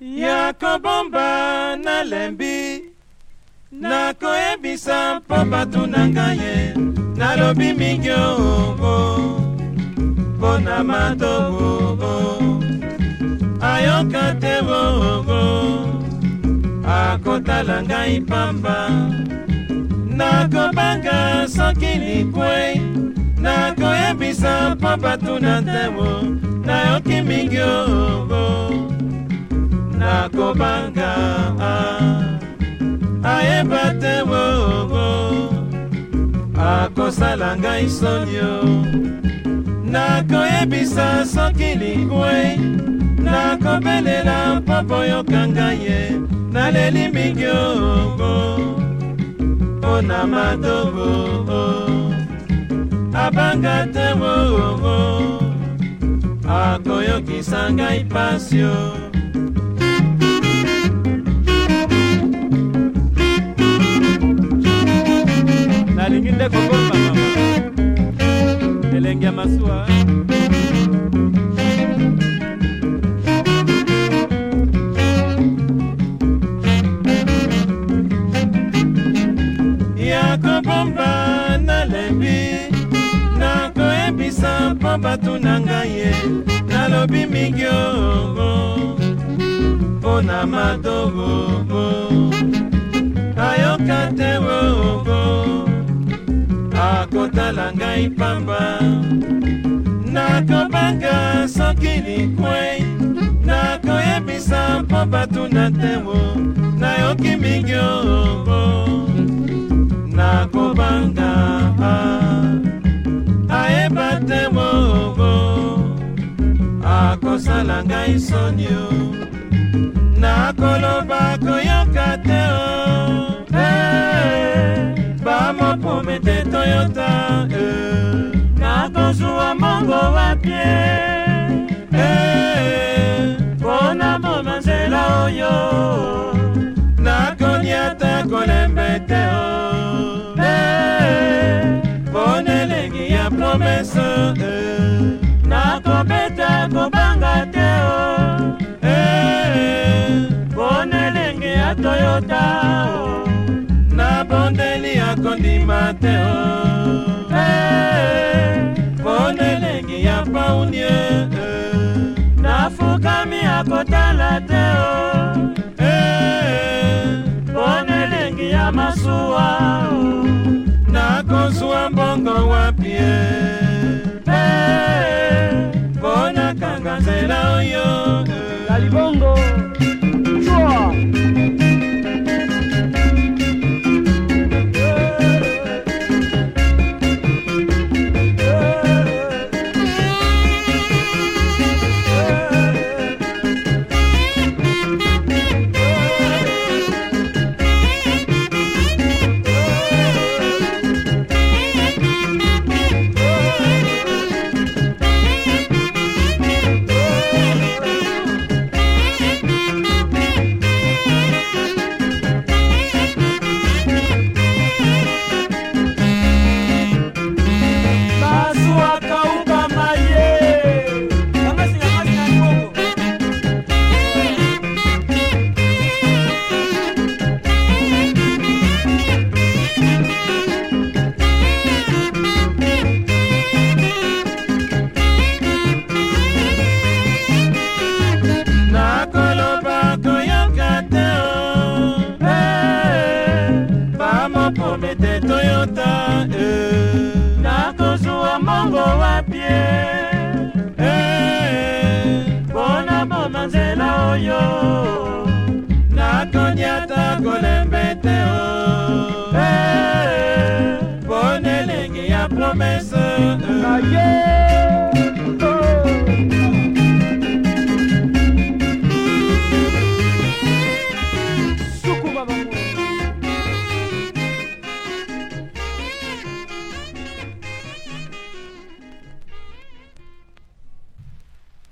yakobomba nalembi nakoyebisa mpo bato na ngai ye nalobi mingi ogo mpo na matobogo ayoka te bogo akotala ngai pamba nakobanga soki likwei nakoyebisa mpo bato na ntemo nayoki mingi ogo akobanga ayeba te wowo akosala ngai sonio nakoyebisa soki lingwe nakobelela mpo boyoka ngai ye naleli mingi ongo mpo na madongo abanga te wowo akoyokisa ngai pasio masuwa yakobomba nalembi nakoyebisa mpo bato na ngai ye nalobi mingi ongo mpo na madobobo ayoka te wongo akotala ngai pamba nakobanga soki likwei nakoyebisa mpo batuna tewo nayoki mingi ongo nakobanga ah, ayeba tewo ongo akosala ngai sonio nakoloba koyoka te o oh. bien mpona eh, moma nzela oyo nakoni ata kolembe te mpona eh, elengi ya promese eh. nakobeta kobanga te mpona elengi ya toyota nabondeli ya kondima te nakotala te o oh. pona eh, oh, elengi ya masuwa oh. nakozwa mbongo wapie